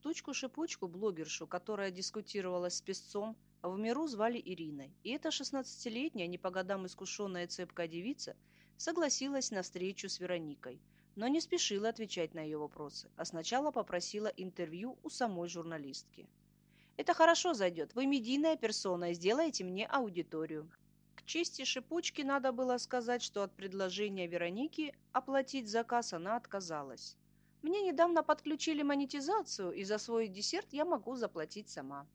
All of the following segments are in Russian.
Штучку-шипучку, блогершу, которая дискутировала с песцом, в миру звали Ириной, и эта шестнадцатилетняя, не по годам искушенная цепкая девица, согласилась на встречу с Вероникой, но не спешила отвечать на ее вопросы, а сначала попросила интервью у самой журналистки. «Это хорошо зайдет. Вы медийная персона сделаете мне аудиторию». К чести шипучки надо было сказать, что от предложения Вероники оплатить заказ она отказалась. Мне недавно подключили монетизацию, и за свой десерт я могу заплатить сама.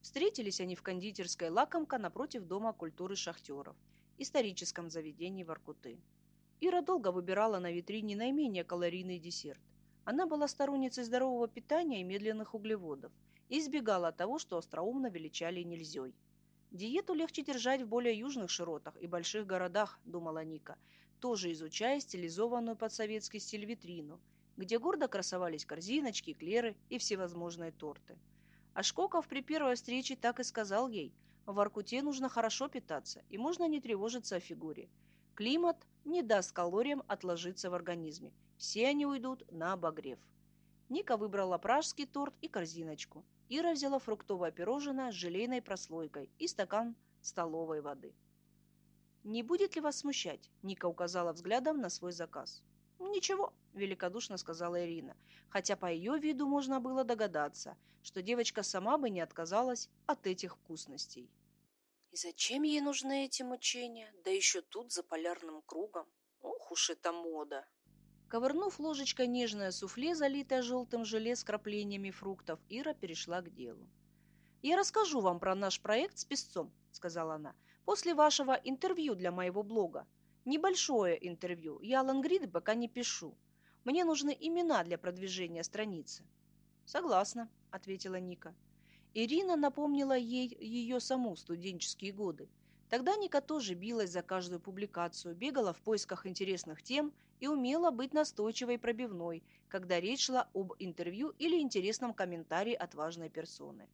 Встретились они в кондитерской «Лакомка» напротив Дома культуры шахтеров, историческом заведении Воркуты. Ира долго выбирала на витрине наименее калорийный десерт. Она была сторонницей здорового питания и медленных углеводов и избегала того, что остроумно величали нельзей. Диету легче держать в более южных широтах и больших городах, думала Ника, тоже изучая стилизованную под советский стиль витрину – где гордо красовались корзиночки, клеры и всевозможные торты. А Шкоков при первой встрече так и сказал ей, в Аркуте нужно хорошо питаться, и можно не тревожиться о фигуре. Климат не даст калориям отложиться в организме. Все они уйдут на обогрев. Ника выбрала пражский торт и корзиночку. Ира взяла фруктовое пирожное с желейной прослойкой и стакан столовой воды. «Не будет ли вас смущать?» Ника указала взглядом на свой заказ. «Ничего», – великодушно сказала Ирина, хотя по ее виду можно было догадаться, что девочка сама бы не отказалась от этих вкусностей. И зачем ей нужны эти мучения? Да еще тут, за полярным кругом. Ох уж эта мода! Ковырнув ложечкой нежное суфле, залитое желтым желе с краплениями фруктов, Ира перешла к делу. «Я расскажу вам про наш проект с песцом», — сказала она, — «после вашего интервью для моего блога. Небольшое интервью. Я Лангриды пока не пишу. Мне нужны имена для продвижения страницы. Согласна, ответила Ника. Ирина напомнила ей ее саму студенческие годы. Тогда Ника тоже билась за каждую публикацию, бегала в поисках интересных тем и умела быть настойчивой и пробивной, когда речь шла об интервью или интересном комментарии от важной персоны.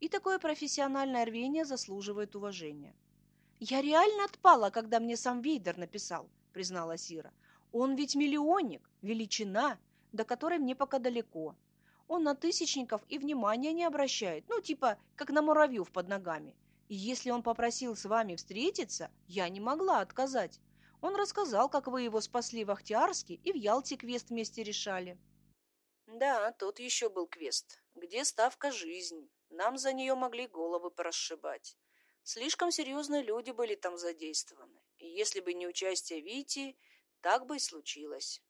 И такое профессиональное рвение заслуживает уважения. «Я реально отпала, когда мне сам Вейдер написал», — признала Сира. «Он ведь миллионник, величина, до которой мне пока далеко. Он на тысячников и внимания не обращает, ну, типа, как на муравьев под ногами. И если он попросил с вами встретиться, я не могла отказать. Он рассказал, как вы его спасли в Ахтиарске и в Ялте квест вместе решали». «Да, тот еще был квест. Где ставка жизнь? Нам за нее могли головы порасшибать». Слишком серьезные люди были там задействованы. И если бы не участие Вити, так бы и случилось.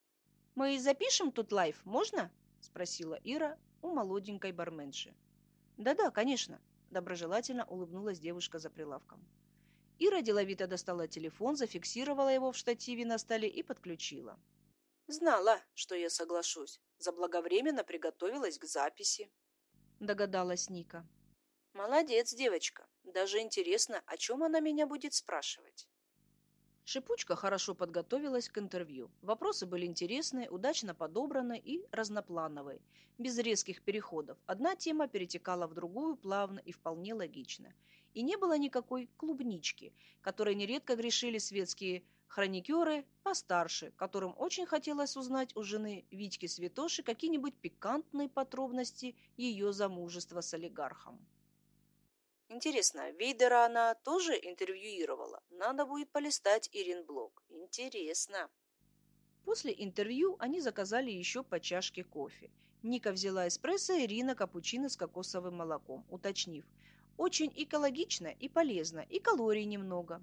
«Мы запишем тут лайв, можно?» – спросила Ира у молоденькой барменши. «Да-да, конечно», – доброжелательно улыбнулась девушка за прилавком. Ира деловито достала телефон, зафиксировала его в штативе на столе и подключила. «Знала, что я соглашусь. Заблаговременно приготовилась к записи», – догадалась Ника. Молодец, девочка. Даже интересно, о чем она меня будет спрашивать. Шипучка хорошо подготовилась к интервью. Вопросы были интересные, удачно подобраны и разноплановые, без резких переходов. Одна тема перетекала в другую плавно и вполне логично. И не было никакой клубнички, которой нередко грешили светские хроникеры постарше, которым очень хотелось узнать у жены Витьки Святоши какие-нибудь пикантные подробности ее замужества с олигархом. Интересно, Вейдера она тоже интервьюировала? Надо будет полистать Ирин блог. Интересно. После интервью они заказали еще по чашке кофе. Ника взяла эспрессо, Ирина капучино с кокосовым молоком, уточнив. Очень экологично и полезно, и калорий немного.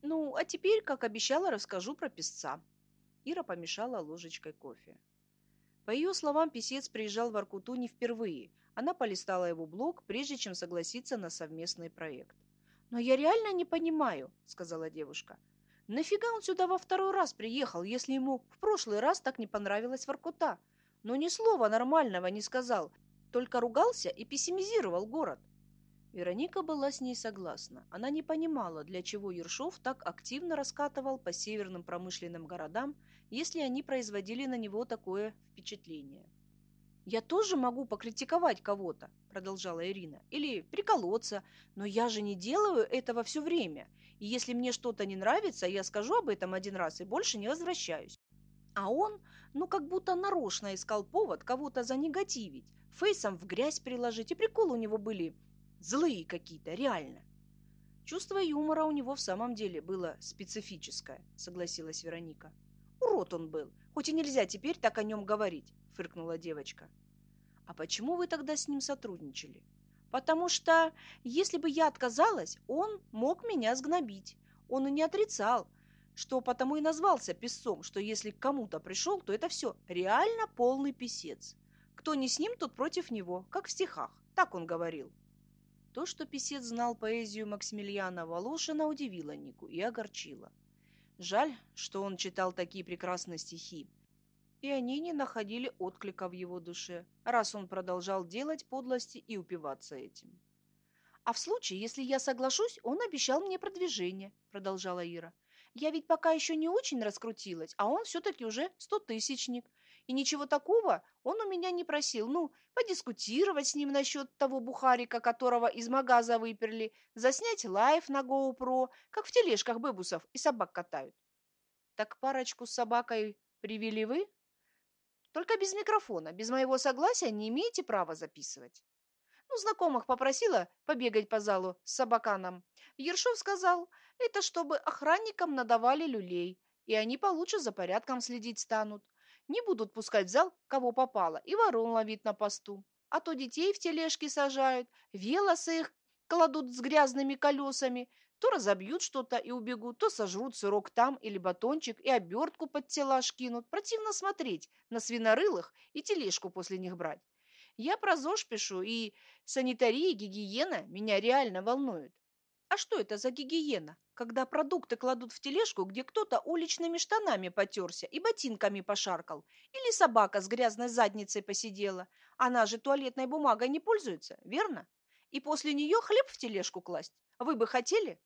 Ну, а теперь, как обещала, расскажу про песца. Ира помешала ложечкой кофе. По ее словам, писец приезжал в Аркуту не впервые – она полистала его блог, прежде чем согласиться на совместный проект. «Но я реально не понимаю», — сказала девушка. «Нафига он сюда во второй раз приехал, если ему в прошлый раз так не понравилась Воркута? Но ни слова нормального не сказал, только ругался и пессимизировал город». Вероника была с ней согласна. Она не понимала, для чего Ершов так активно раскатывал по северным промышленным городам, если они производили на него такое впечатление. «Я тоже могу покритиковать кого-то», – продолжала Ирина, – «или приколоться, но я же не делаю этого все время, и если мне что-то не нравится, я скажу об этом один раз и больше не возвращаюсь». А он, ну как будто нарочно искал повод кого-то занегативить, фейсом в грязь приложить, и приколы у него были злые какие-то, реально. Чувство юмора у него в самом деле было специфическое, согласилась Вероника. Урод он был, хоть и нельзя теперь так о нем говорить, фыркнула девочка. А почему вы тогда с ним сотрудничали? Потому что, если бы я отказалась, он мог меня сгнобить. Он и не отрицал, что потому и назвался писцом, что если к кому-то пришел, то это все реально полный писец. Кто не с ним, тот против него, как в стихах. Так он говорил. То, что писец знал поэзию Максимилиана Волошина, удивило Нику и огорчило. Жаль, что он читал такие прекрасные стихи, и они не находили отклика в его душе, раз он продолжал делать подлости и упиваться этим. «А в случае, если я соглашусь, он обещал мне продвижение», — продолжала Ира. «Я ведь пока еще не очень раскрутилась, а он все-таки уже стотысячник. И ничего такого он у меня не просил. Ну, подискутировать с ним насчет того бухарика, которого из магаза выперли, заснять лайф на GoPro, как в тележках бэбусов и собак катают. Так парочку с собакой привели вы? Только без микрофона, без моего согласия не имеете права записывать. Ну, знакомых попросила побегать по залу с собаканом. Ершов сказал, это чтобы охранникам надавали люлей, и они получше за порядком следить станут. Не будут пускать в зал, кого попало, и ворон ловить на посту. А то детей в тележки сажают, велосы их кладут с грязными колесами, то разобьют что-то и убегут, то сожрут сырок там или батончик и обертку под телаж кинут. Противно смотреть на свинорылых и тележку после них брать. Я про ЗОЖ пишу, и санитария гигиена меня реально волнуют. А что это за гигиена, когда продукты кладут в тележку, где кто-то уличными штанами потерся и ботинками пошаркал, или собака с грязной задницей посидела? Она же туалетной бумагой не пользуется, верно? И после нее хлеб в тележку класть. Вы бы хотели?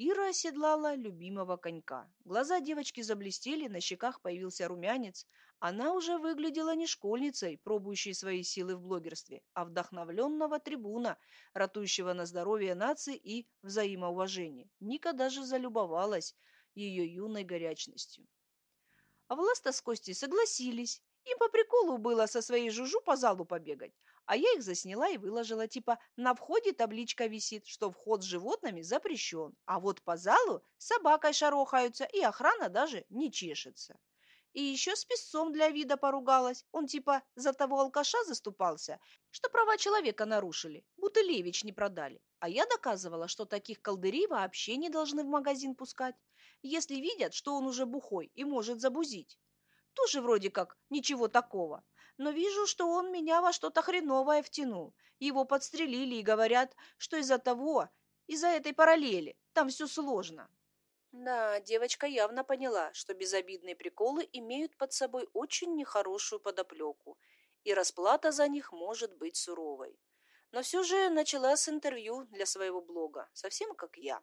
Ира оседлала любимого конька. Глаза девочки заблестели, на щеках появился румянец. Она уже выглядела не школьницей, пробующей свои силы в блогерстве, а вдохновленного трибуна, ратующего на здоровье нации и взаимоуважение. Ника даже залюбовалась ее юной горячностью. А Власта с Костей согласились. Им по приколу было со своей жужу по залу побегать. А я их засняла и выложила, типа на входе табличка висит, что вход с животными запрещен, а вот по залу собакой шарохаются, и охрана даже не чешется. И еще с песцом для вида поругалась. Он типа за того алкаша заступался, что права человека нарушили, Бутылевич не продали. А я доказывала, что таких колдырей вообще не должны в магазин пускать, если видят, что он уже бухой и может забузить. Тоже вроде как ничего такого но вижу, что он меня во что-то хреновое втянул. Его подстрелили и говорят, что из-за того, из-за этой параллели, там все сложно. Да, девочка явно поняла, что безобидные приколы имеют под собой очень нехорошую подоплеку, и расплата за них может быть суровой. Но все же начала с интервью для своего блога, совсем как я.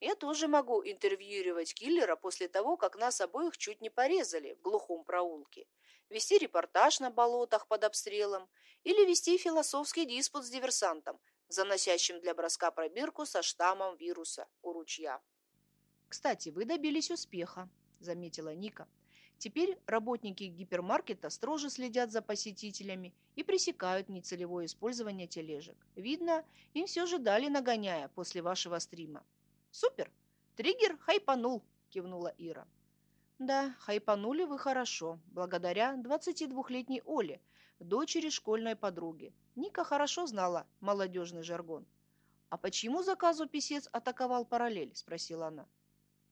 Я тоже могу интервьюировать киллера после того, как нас обоих чуть не порезали в глухом проулке вести репортаж на болотах под обстрелом или вести философский диспут с диверсантом, заносящим для броска пробирку со штаммом вируса у ручья. «Кстати, вы добились успеха», — заметила Ника. «Теперь работники гипермаркета строже следят за посетителями и пресекают нецелевое использование тележек. Видно, им все же дали нагоняя после вашего стрима». «Супер! Триггер хайпанул!» — кивнула Ира. Да, хайпанули вы хорошо, благодаря 22-летней Оле, дочери школьной подруги. Ника хорошо знала молодежный жаргон. «А почему заказу писец атаковал параллель?» – спросила она.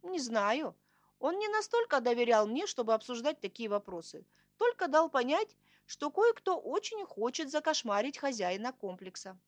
«Не знаю. Он не настолько доверял мне, чтобы обсуждать такие вопросы. Только дал понять, что кое-кто очень хочет закошмарить хозяина комплекса.